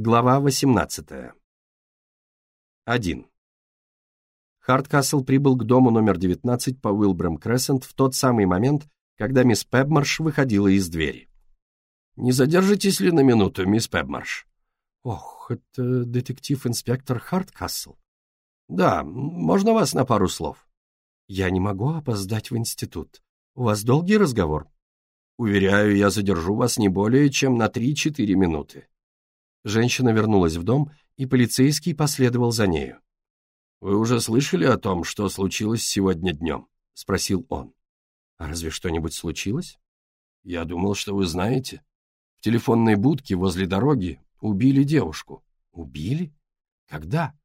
Глава 18. 1. Хардкасл прибыл к дому номер 19 по Уилбрам Крессент в тот самый момент, когда мисс Пебмарш выходила из двери. «Не задержитесь ли на минуту, мисс Пебмарш?» «Ох, это детектив-инспектор Хардкасл». «Да, можно вас на пару слов?» «Я не могу опоздать в институт. У вас долгий разговор?» «Уверяю, я задержу вас не более чем на 3-4 минуты». Женщина вернулась в дом, и полицейский последовал за нею. «Вы уже слышали о том, что случилось сегодня днем?» — спросил он. «А разве что-нибудь случилось?» «Я думал, что вы знаете. В телефонной будке возле дороги убили девушку». «Убили? Когда?»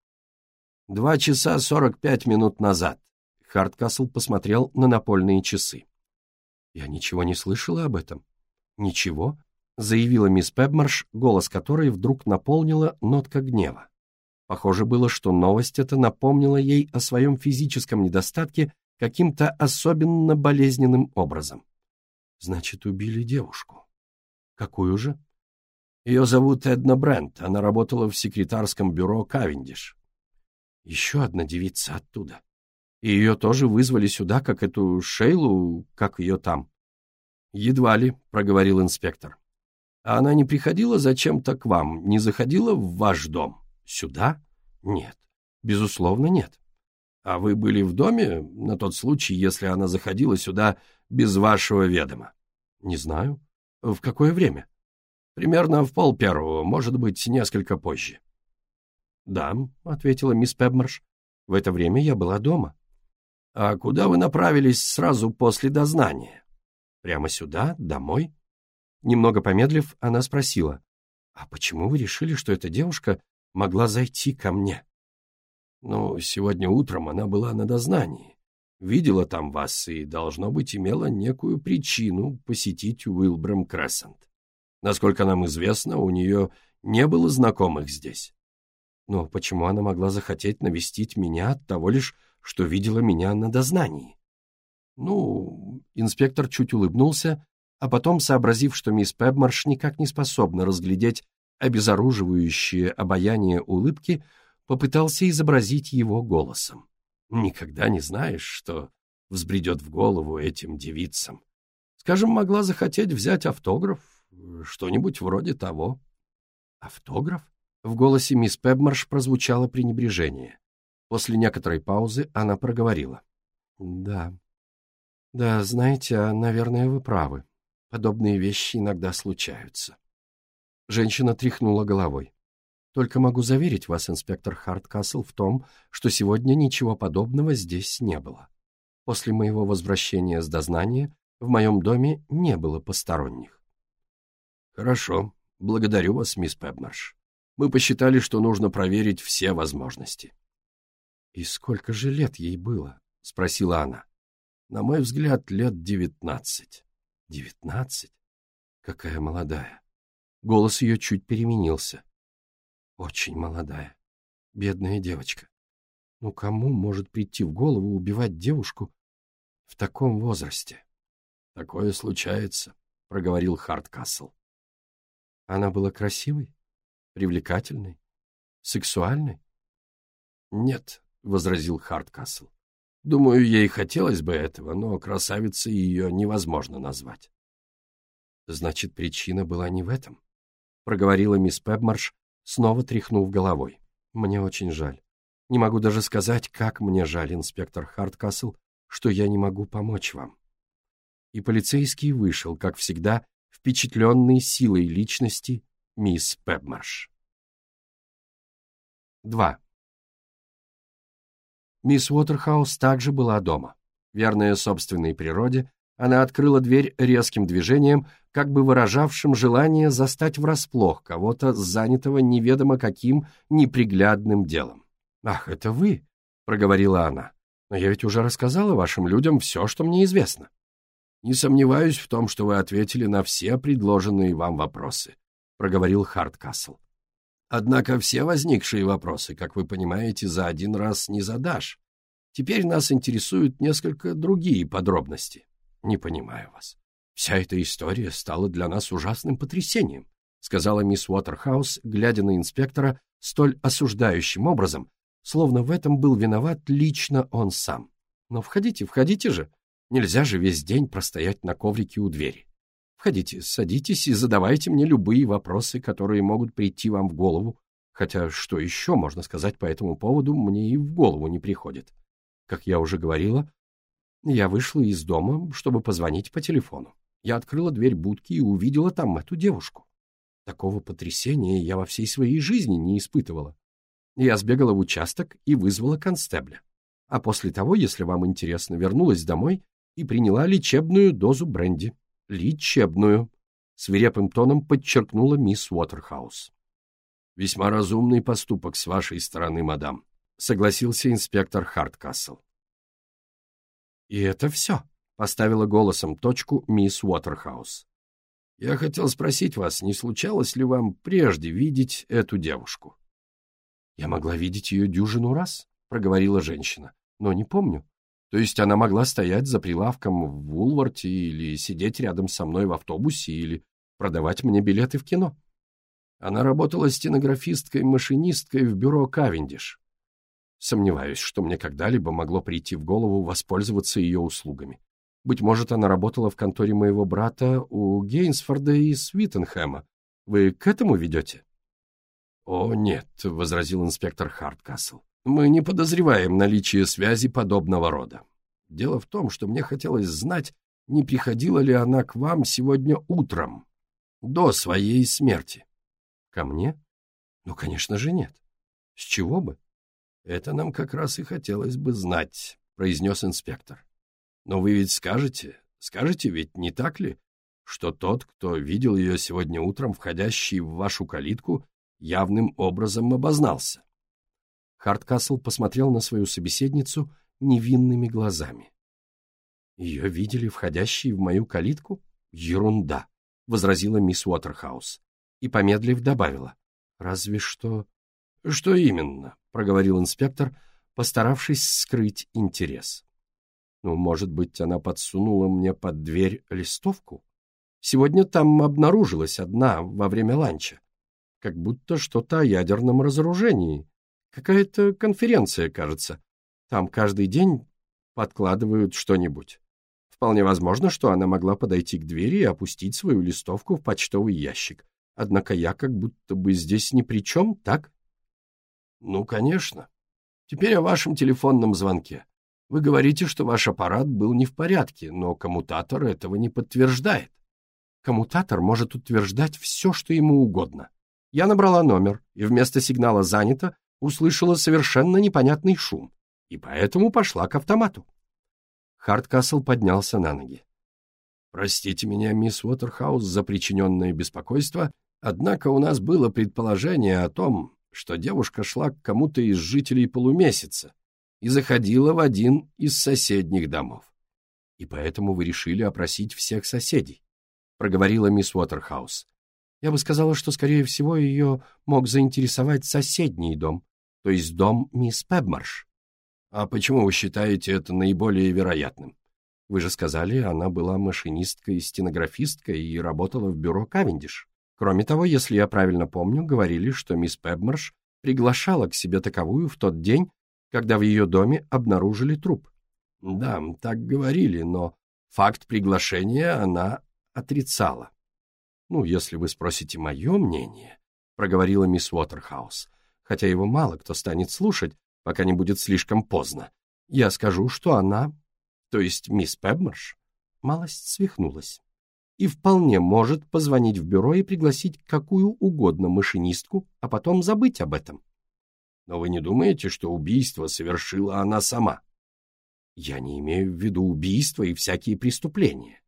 «Два часа сорок пять минут назад». Хардкасл посмотрел на напольные часы. «Я ничего не слышала об этом». «Ничего? Заявила мисс Пебмарш, голос которой вдруг наполнила нотка гнева. Похоже было, что новость эта напомнила ей о своем физическом недостатке каким-то особенно болезненным образом. Значит, убили девушку. Какую же? Ее зовут Эдна Брент, она работала в секретарском бюро Кавендиш. Еще одна девица оттуда. И ее тоже вызвали сюда, как эту Шейлу, как ее там. Едва ли, проговорил инспектор. А она не приходила зачем-то к вам, не заходила в ваш дом? Сюда? Нет. Безусловно, нет. А вы были в доме на тот случай, если она заходила сюда без вашего ведома? Не знаю. В какое время? Примерно в пол первого, может быть, несколько позже. Да, ответила мисс Пебмарш. В это время я была дома. А куда вы направились сразу после дознания? Прямо сюда, домой? Немного помедлив, она спросила, «А почему вы решили, что эта девушка могла зайти ко мне?» «Ну, сегодня утром она была на дознании. Видела там вас и, должно быть, имела некую причину посетить Уилбрам Крессент. Насколько нам известно, у нее не было знакомых здесь. Но почему она могла захотеть навестить меня от того лишь, что видела меня на дознании?» Ну, инспектор чуть улыбнулся, а потом, сообразив, что мисс Пебмарш никак не способна разглядеть обезоруживающее обаяние улыбки, попытался изобразить его голосом. Никогда не знаешь, что взбредет в голову этим девицам. Скажем, могла захотеть взять автограф, что-нибудь вроде того. Автограф? В голосе мисс Пебмарш прозвучало пренебрежение. После некоторой паузы она проговорила. «Да, да, знаете, наверное, вы правы. Подобные вещи иногда случаются. Женщина тряхнула головой. Только могу заверить вас, инспектор Харткасл, в том, что сегодня ничего подобного здесь не было. После моего возвращения с дознания в моем доме не было посторонних. Хорошо, благодарю вас, мисс Пебмарш. Мы посчитали, что нужно проверить все возможности. И сколько же лет ей было? Спросила она. На мой взгляд, лет девятнадцать. Девятнадцать? Какая молодая. Голос ее чуть переменился. Очень молодая. Бедная девочка. Ну кому может прийти в голову убивать девушку в таком возрасте? Такое случается, проговорил Хардкасл. Она была красивой, привлекательной, сексуальной? Нет, возразил Хардкасл. Думаю, ей хотелось бы этого, но красавицей ее невозможно назвать. Значит, причина была не в этом, — проговорила мисс Пебмарш, снова тряхнув головой. Мне очень жаль. Не могу даже сказать, как мне жаль, инспектор Харткасл, что я не могу помочь вам. И полицейский вышел, как всегда, впечатленный силой личности мисс Пебмарш. 2. Мисс Уотерхаус также была дома. Верная собственной природе, она открыла дверь резким движением, как бы выражавшим желание застать врасплох кого-то, занятого неведомо каким неприглядным делом. «Ах, это вы!» — проговорила она. «Но я ведь уже рассказала вашим людям все, что мне известно». «Не сомневаюсь в том, что вы ответили на все предложенные вам вопросы», — проговорил Хардкасл. Однако все возникшие вопросы, как вы понимаете, за один раз не задашь. Теперь нас интересуют несколько другие подробности. Не понимаю вас. Вся эта история стала для нас ужасным потрясением. сказала мисс Уотерхаус, глядя на инспектора столь осуждающим образом, словно в этом был виноват лично он сам. «Но входите, входите же. Нельзя же весь день простоять на коврике у двери. Входите, садитесь и задавайте мне любые вопросы, которые могут прийти вам в голову, хотя что еще можно сказать по этому поводу, мне и в голову не приходит. Как я уже говорила, я вышла из дома, чтобы позвонить по телефону. Я открыла дверь будки и увидела там эту девушку. Такого потрясения я во всей своей жизни не испытывала. Я сбегала в участок и вызвала констебля. А после того, если вам интересно, вернулась домой и приняла лечебную дозу бренди. Лечебную. Свирепым тоном подчеркнула мисс Уотерхаус. «Весьма разумный поступок с вашей стороны, мадам», — согласился инспектор Харткасл. «И это все», — поставила голосом точку мисс Уотерхаус. «Я хотел спросить вас, не случалось ли вам прежде видеть эту девушку?» «Я могла видеть ее дюжину раз», — проговорила женщина, — «но не помню. То есть она могла стоять за прилавком в Вулварте или сидеть рядом со мной в автобусе или продавать мне билеты в кино. Она работала стенографисткой-машинисткой в бюро Кавендиш. Сомневаюсь, что мне когда-либо могло прийти в голову воспользоваться ее услугами. Быть может, она работала в конторе моего брата у Гейнсфорда и Свиттенхэма. Вы к этому ведете? — О, нет, — возразил инспектор Харткасл. Мы не подозреваем наличие связи подобного рода. Дело в том, что мне хотелось знать, не приходила ли она к вам сегодня утром, до своей смерти. Ко мне? Ну, конечно же, нет. С чего бы? Это нам как раз и хотелось бы знать, произнес инспектор. Но вы ведь скажете, скажете ведь, не так ли, что тот, кто видел ее сегодня утром, входящий в вашу калитку, явным образом обознался? Харткасл посмотрел на свою собеседницу невинными глазами. «Ее видели входящей в мою калитку? Ерунда!» — возразила мисс Уотерхаус. И, помедлив, добавила. «Разве что...» «Что именно?» — проговорил инспектор, постаравшись скрыть интерес. «Ну, может быть, она подсунула мне под дверь листовку? Сегодня там обнаружилась одна во время ланча. Как будто что-то о ядерном разоружении, Какая-то конференция, кажется. Там каждый день подкладывают что-нибудь. Вполне возможно, что она могла подойти к двери и опустить свою листовку в почтовый ящик. Однако я как будто бы здесь ни при чем, так? Ну, конечно. Теперь о вашем телефонном звонке. Вы говорите, что ваш аппарат был не в порядке, но коммутатор этого не подтверждает. Коммутатор может утверждать все, что ему угодно. Я набрала номер, и вместо сигнала «занято» услышала совершенно непонятный шум и поэтому пошла к автомату. Хардкасл поднялся на ноги. «Простите меня, мисс Уотерхаус, за причиненное беспокойство, однако у нас было предположение о том, что девушка шла к кому-то из жителей полумесяца и заходила в один из соседних домов. И поэтому вы решили опросить всех соседей», — проговорила мисс Уотерхаус. «Я бы сказала, что, скорее всего, ее мог заинтересовать соседний дом, то есть дом мисс Пебмарш. А почему вы считаете это наиболее вероятным? Вы же сказали, она была машинисткой и стенографисткой и работала в бюро Кавендиш. Кроме того, если я правильно помню, говорили, что мисс Пебмарш приглашала к себе таковую в тот день, когда в ее доме обнаружили труп. Да, так говорили, но факт приглашения она отрицала. Ну, если вы спросите мое мнение, — проговорила мисс Уотерхаус, хотя его мало кто станет слушать, пока не будет слишком поздно. Я скажу, что она, то есть мисс Пебмарш, малость свихнулась и вполне может позвонить в бюро и пригласить какую угодно машинистку, а потом забыть об этом. Но вы не думаете, что убийство совершила она сама? Я не имею в виду убийство и всякие преступления.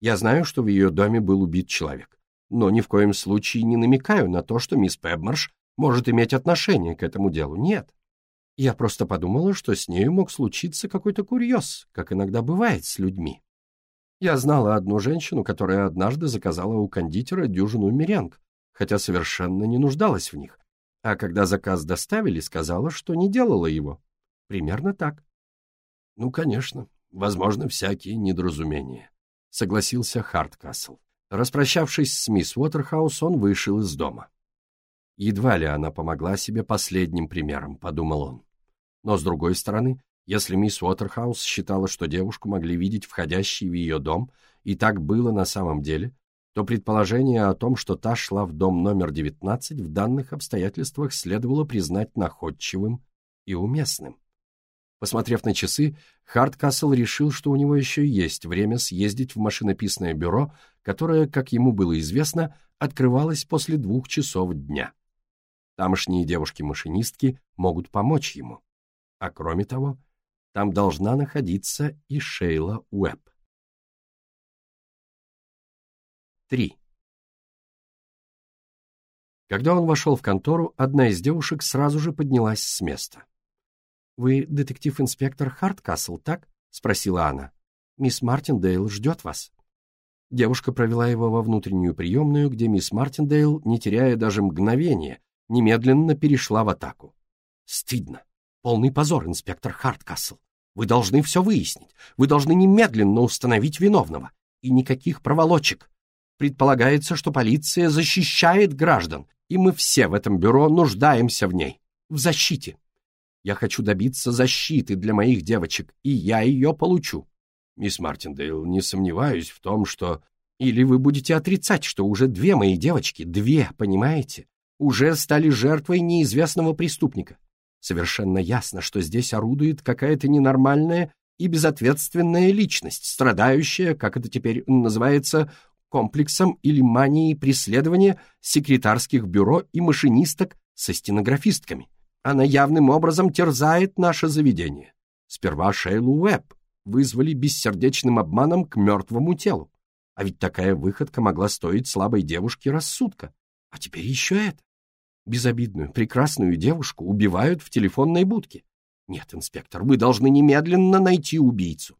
Я знаю, что в ее доме был убит человек, но ни в коем случае не намекаю на то, что мисс Пебмарш может иметь отношение к этому делу. Нет. Я просто подумала, что с нею мог случиться какой-то курьез, как иногда бывает с людьми. Я знала одну женщину, которая однажды заказала у кондитера дюжину меренг, хотя совершенно не нуждалась в них, а когда заказ доставили, сказала, что не делала его. Примерно так. Ну, конечно, возможно, всякие недоразумения, согласился Харткасл. Распрощавшись с мисс Уотерхаус, он вышел из дома. Едва ли она помогла себе последним примером, подумал он. Но, с другой стороны, если мисс Уотерхаус считала, что девушку могли видеть входящей в ее дом, и так было на самом деле, то предположение о том, что та шла в дом номер 19, в данных обстоятельствах следовало признать находчивым и уместным. Посмотрев на часы, Хардкасл решил, что у него еще есть время съездить в машинописное бюро, которое, как ему было известно, открывалось после двух часов дня. Тамошние девушки-машинистки могут помочь ему. А кроме того, там должна находиться и Шейла Уэбб. 3. Когда он вошел в контору, одна из девушек сразу же поднялась с места. «Вы детектив-инспектор Харткасл, так?» — спросила она. «Мисс Мартиндейл ждет вас». Девушка провела его во внутреннюю приемную, где мисс Мартиндейл, не теряя даже мгновения, немедленно перешла в атаку. «Стыдно. Полный позор, инспектор Харткасл. Вы должны все выяснить. Вы должны немедленно установить виновного. И никаких проволочек. Предполагается, что полиция защищает граждан, и мы все в этом бюро нуждаемся в ней. В защите. Я хочу добиться защиты для моих девочек, и я ее получу. Мисс Мартиндейл, не сомневаюсь в том, что... Или вы будете отрицать, что уже две мои девочки, две, понимаете, уже стали жертвой неизвестного преступника. Совершенно ясно, что здесь орудует какая-то ненормальная и безответственная личность, страдающая, как это теперь называется, комплексом или манией преследования секретарских бюро и машинисток со стенографистками. Она явным образом терзает наше заведение. Сперва Шейлу Уэбб вызвали бессердечным обманом к мертвому телу. А ведь такая выходка могла стоить слабой девушке рассудка. А теперь еще это. Безобидную, прекрасную девушку убивают в телефонной будке. Нет, инспектор, вы должны немедленно найти убийцу.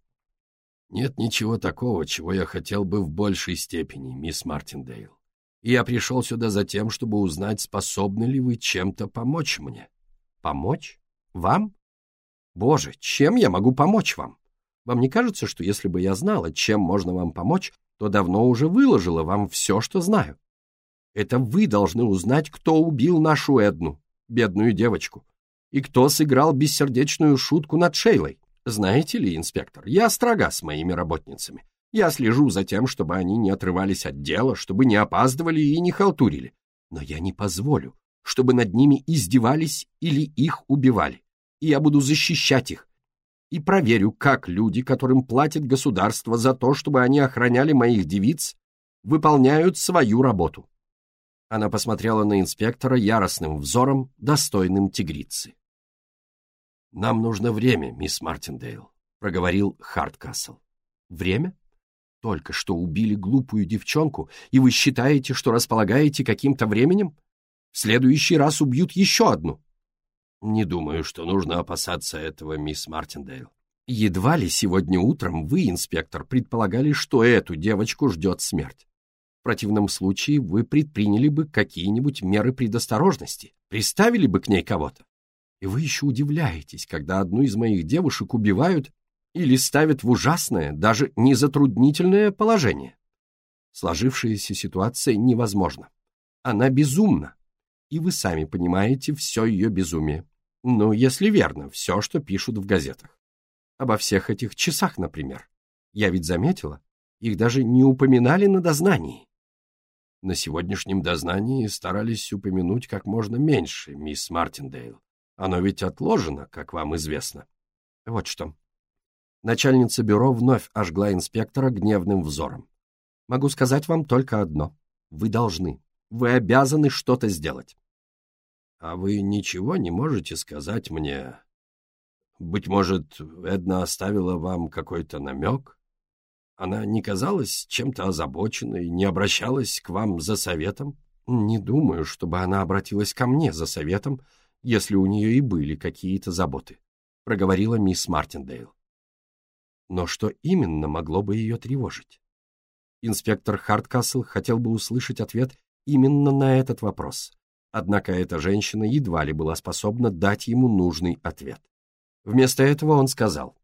Нет ничего такого, чего я хотел бы в большей степени, мисс Мартиндейл. И я пришел сюда за тем, чтобы узнать, способны ли вы чем-то помочь мне. Помочь? Вам? Боже, чем я могу помочь вам? Вам не кажется, что если бы я знала, чем можно вам помочь, то давно уже выложила вам все, что знаю? Это вы должны узнать, кто убил нашу Эдну, бедную девочку, и кто сыграл бессердечную шутку над Шейлой. Знаете ли, инспектор, я строга с моими работницами. Я слежу за тем, чтобы они не отрывались от дела, чтобы не опаздывали и не халтурили. Но я не позволю, чтобы над ними издевались или их убивали. И я буду защищать их. И проверю, как люди, которым платит государство за то, чтобы они охраняли моих девиц, выполняют свою работу. Она посмотрела на инспектора яростным взором, достойным тигрицы. «Нам нужно время, мисс Мартиндейл», — проговорил Харткасл. «Время? Только что убили глупую девчонку, и вы считаете, что располагаете каким-то временем? В следующий раз убьют еще одну». «Не думаю, что нужно опасаться этого, мисс Мартиндейл. Едва ли сегодня утром вы, инспектор, предполагали, что эту девочку ждет смерть. В противном случае вы предприняли бы какие-нибудь меры предосторожности, приставили бы к ней кого-то. И вы еще удивляетесь, когда одну из моих девушек убивают или ставят в ужасное, даже незатруднительное положение. Сложившаяся ситуация невозможна. Она безумна, и вы сами понимаете все ее безумие. Ну, если верно, все, что пишут в газетах. Обо всех этих часах, например. Я ведь заметила, их даже не упоминали на дознании. На сегодняшнем дознании старались упомянуть как можно меньше, мисс Мартиндейл. Оно ведь отложено, как вам известно. Вот что. Начальница бюро вновь ожгла инспектора гневным взором. Могу сказать вам только одно. Вы должны, вы обязаны что-то сделать. А вы ничего не можете сказать мне? Быть может, Эдна оставила вам какой-то намек? Она не казалась чем-то озабоченной, не обращалась к вам за советом? Не думаю, чтобы она обратилась ко мне за советом, если у нее и были какие-то заботы, проговорила мисс Мартиндейл. Но что именно могло бы ее тревожить? Инспектор Харткасл хотел бы услышать ответ именно на этот вопрос, однако эта женщина едва ли была способна дать ему нужный ответ. Вместо этого он сказал,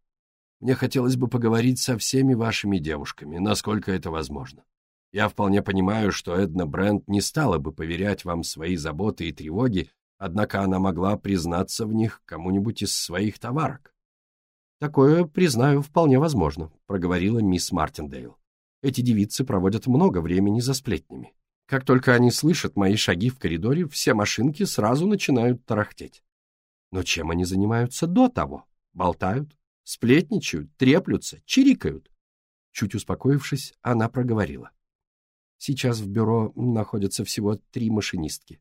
мне хотелось бы поговорить со всеми вашими девушками, насколько это возможно. Я вполне понимаю, что Эдна Брент не стала бы поверять вам свои заботы и тревоги, однако она могла признаться в них кому-нибудь из своих товарок. «Такое, признаю, вполне возможно», — проговорила мисс Мартиндейл. «Эти девицы проводят много времени за сплетнями. Как только они слышат мои шаги в коридоре, все машинки сразу начинают тарахтеть. Но чем они занимаются до того? Болтают, сплетничают, треплются, чирикают. Чуть успокоившись, она проговорила. Сейчас в бюро находятся всего три машинистки.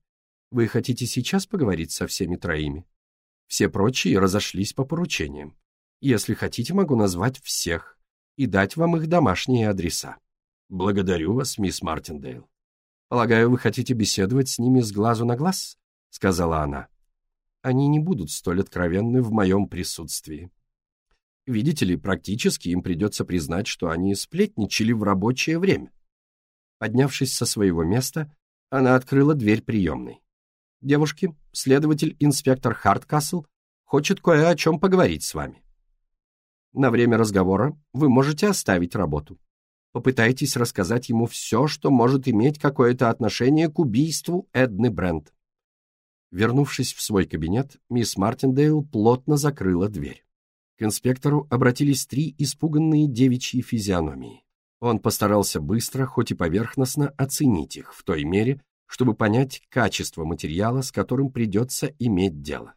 Вы хотите сейчас поговорить со всеми троими? Все прочие разошлись по поручениям. Если хотите, могу назвать всех и дать вам их домашние адреса. Благодарю вас, мисс Мартиндейл. Полагаю, вы хотите беседовать с ними с глазу на глаз? Сказала она. Они не будут столь откровенны в моем присутствии. Видите ли, практически им придется признать, что они сплетничали в рабочее время. Поднявшись со своего места, она открыла дверь приемной. «Девушки, следователь-инспектор Харткасл хочет кое о чем поговорить с вами. На время разговора вы можете оставить работу. Попытайтесь рассказать ему все, что может иметь какое-то отношение к убийству Эдны Брент». Вернувшись в свой кабинет, мисс Мартиндейл плотно закрыла дверь. К инспектору обратились три испуганные девичьи физиономии. Он постарался быстро, хоть и поверхностно, оценить их в той мере, чтобы понять качество материала, с которым придется иметь дело.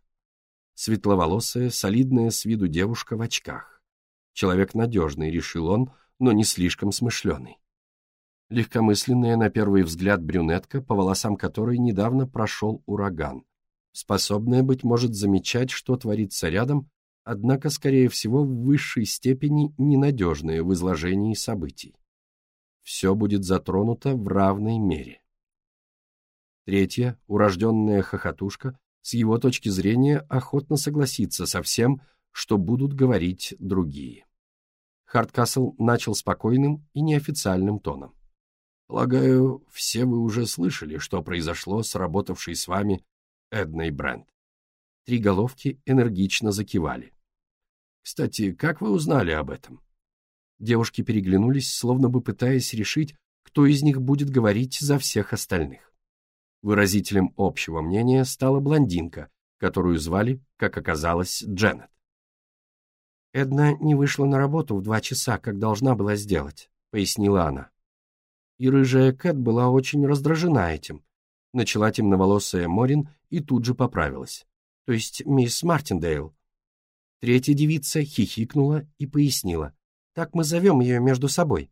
Светловолосая, солидная с виду девушка в очках. Человек надежный, решил он, но не слишком смышленый. Легкомысленная на первый взгляд брюнетка, по волосам которой недавно прошел ураган. Способная, быть может, замечать, что творится рядом, однако, скорее всего, в высшей степени ненадежные в изложении событий. Все будет затронуто в равной мере. Третья, урожденная хохотушка, с его точки зрения охотно согласится со всем, что будут говорить другие. Хардкасл начал спокойным и неофициальным тоном. «Полагаю, все вы уже слышали, что произошло с работавшей с вами Эдной Брент». Три головки энергично закивали. Кстати, как вы узнали об этом? Девушки переглянулись, словно бы пытаясь решить, кто из них будет говорить за всех остальных. Выразителем общего мнения стала блондинка, которую звали, как оказалось, Дженнет. «Эдна не вышла на работу в два часа, как должна была сделать», — пояснила она. И рыжая Кэт была очень раздражена этим. Начала темноволосая Морин и тут же поправилась. То есть мисс Мартиндейл. Третья девица хихикнула и пояснила. «Так мы зовем ее между собой».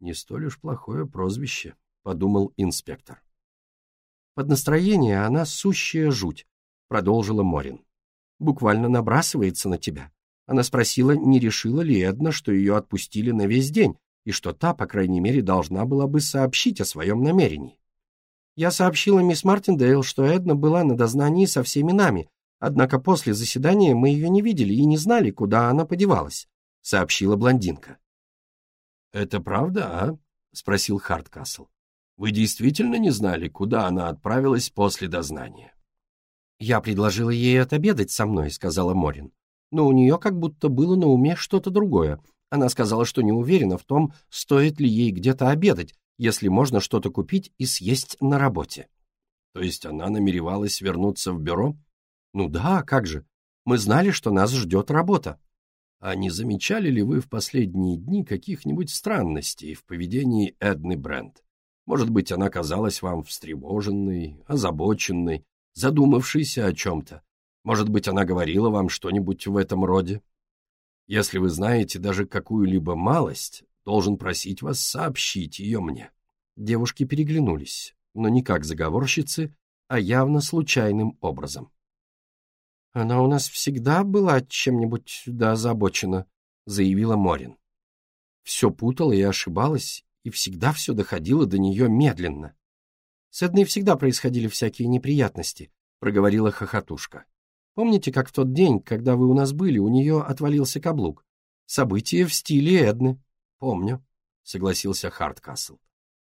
«Не столь уж плохое прозвище», — подумал инспектор. «Под настроение она сущая жуть», — продолжила Морин. «Буквально набрасывается на тебя. Она спросила, не решила ли Эдна, что ее отпустили на весь день, и что та, по крайней мере, должна была бы сообщить о своем намерении. Я сообщила мисс Мартиндейл, что Эдна была на дознании со всеми нами, Однако после заседания мы ее не видели и не знали, куда она подевалась», — сообщила блондинка. «Это правда, а?» — спросил Харткасл. «Вы действительно не знали, куда она отправилась после дознания?» «Я предложила ей отобедать со мной», — сказала Морин. «Но у нее как будто было на уме что-то другое. Она сказала, что не уверена в том, стоит ли ей где-то обедать, если можно что-то купить и съесть на работе». «То есть она намеревалась вернуться в бюро?» Ну да, как же. Мы знали, что нас ждет работа. А не замечали ли вы в последние дни каких-нибудь странностей в поведении Эдны Брент? Может быть, она казалась вам встревоженной, озабоченной, задумавшейся о чем-то. Может быть, она говорила вам что-нибудь в этом роде? Если вы знаете даже какую-либо малость, должен просить вас сообщить ее мне. Девушки переглянулись, но не как заговорщицы, а явно случайным образом. «Она у нас всегда была чем-нибудь да озабочена», — заявила Морин. Все путала и ошибалась, и всегда все доходило до нее медленно. «С Эдной всегда происходили всякие неприятности», — проговорила хохотушка. «Помните, как в тот день, когда вы у нас были, у нее отвалился каблук? Событие в стиле Эдны». «Помню», — согласился Харткасл.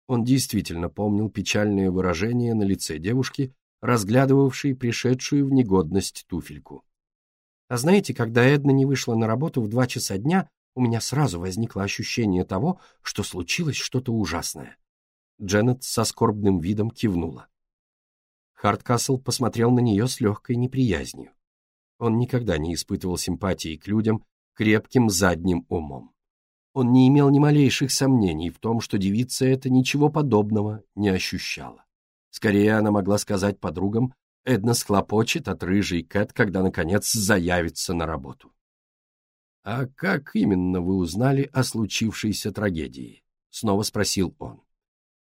Он действительно помнил печальное выражение на лице девушки, разглядывавший пришедшую в негодность туфельку. А знаете, когда Эдна не вышла на работу в два часа дня, У меня сразу возникло ощущение того, что случилось что-то ужасное. Дженнет со скорбным видом кивнула. Хардкасл посмотрел на нее с легкой неприязнью. Он никогда не испытывал симпатии к людям крепким задним умом. Он не имел ни малейших сомнений в том, что девица это ничего подобного не ощущала. Скорее, она могла сказать подругам, Эдна схлопочет от рыжей Кэт, когда, наконец, заявится на работу. «А как именно вы узнали о случившейся трагедии?» — снова спросил он.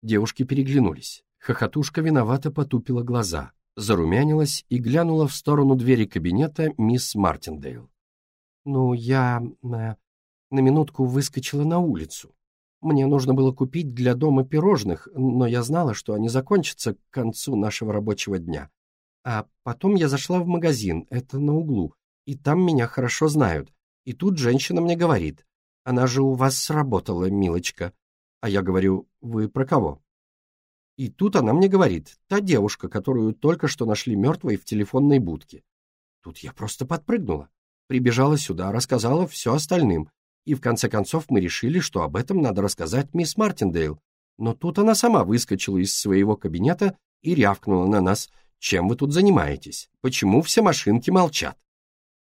Девушки переглянулись. Хохотушка виновато потупила глаза, зарумянилась и глянула в сторону двери кабинета мисс Мартиндейл. «Ну, я... Э, на минутку выскочила на улицу. Мне нужно было купить для дома пирожных, но я знала, что они закончатся к концу нашего рабочего дня. А потом я зашла в магазин, это на углу, и там меня хорошо знают. И тут женщина мне говорит, она же у вас сработала, милочка. А я говорю, вы про кого? И тут она мне говорит, та девушка, которую только что нашли мертвой в телефонной будке. Тут я просто подпрыгнула. Прибежала сюда, рассказала все остальным. И в конце концов мы решили, что об этом надо рассказать мисс Мартиндейл. Но тут она сама выскочила из своего кабинета и рявкнула на нас. «Чем вы тут занимаетесь? Почему все машинки молчат?»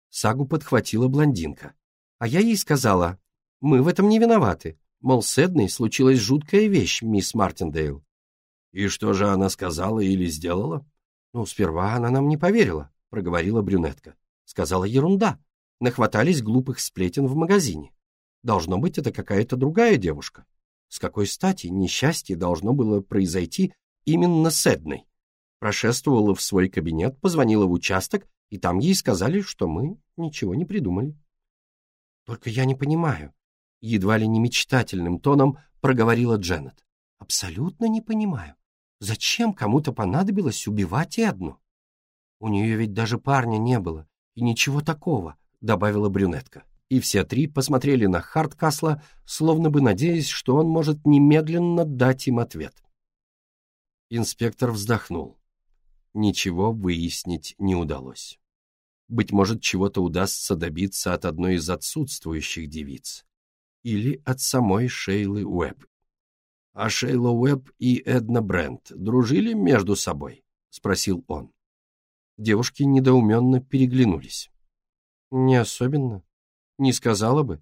Сагу подхватила блондинка. А я ей сказала, «Мы в этом не виноваты. Мол, с Эдной случилась жуткая вещь, мисс Мартиндейл». «И что же она сказала или сделала?» «Ну, сперва она нам не поверила», — проговорила брюнетка. Сказала ерунда. Нахватались глупых сплетен в магазине. Должно быть, это какая-то другая девушка. С какой стати несчастье должно было произойти именно с Эдной? Прошествовала в свой кабинет, позвонила в участок, и там ей сказали, что мы ничего не придумали. Только я не понимаю. Едва ли не мечтательным тоном проговорила Дженнет. Абсолютно не понимаю. Зачем кому-то понадобилось убивать Эдну? У нее ведь даже парня не было, и ничего такого, добавила брюнетка и все три посмотрели на Харткасла, словно бы надеясь, что он может немедленно дать им ответ. Инспектор вздохнул. Ничего выяснить не удалось. Быть может, чего-то удастся добиться от одной из отсутствующих девиц. Или от самой Шейлы Уэбб. «А Шейла Уэбб и Эдна Брент дружили между собой?» — спросил он. Девушки недоуменно переглянулись. «Не особенно», не сказала бы.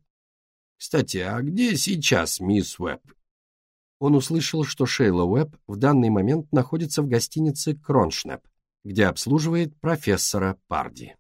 Кстати, а где сейчас мисс Уэбб? Он услышал, что Шейла Уэбб в данный момент находится в гостинице Кроншнеп, где обслуживает профессора Парди.